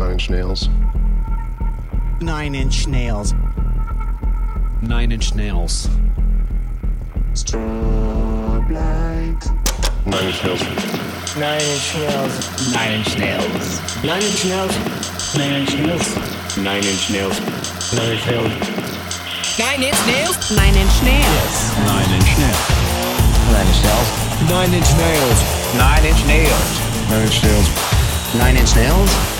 Nine Inch Nails. Nine Inch Nails. Nine Inch Nails. Nine Inch Nails. Nine Inch Nails. Nine Inch Nails. Nine Inch Nails. Nine Inch Nails. Nine Inch Nails. Nine Inch Nails. Nine Inch Nails. Nine Inch Nails. Nine Inch Nails. Nine Inch Nails. Nine Inch Nails. Nine Inch Nails. Nine Inch Nails. Nine Inch Nails.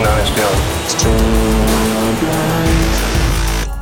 known as feeling.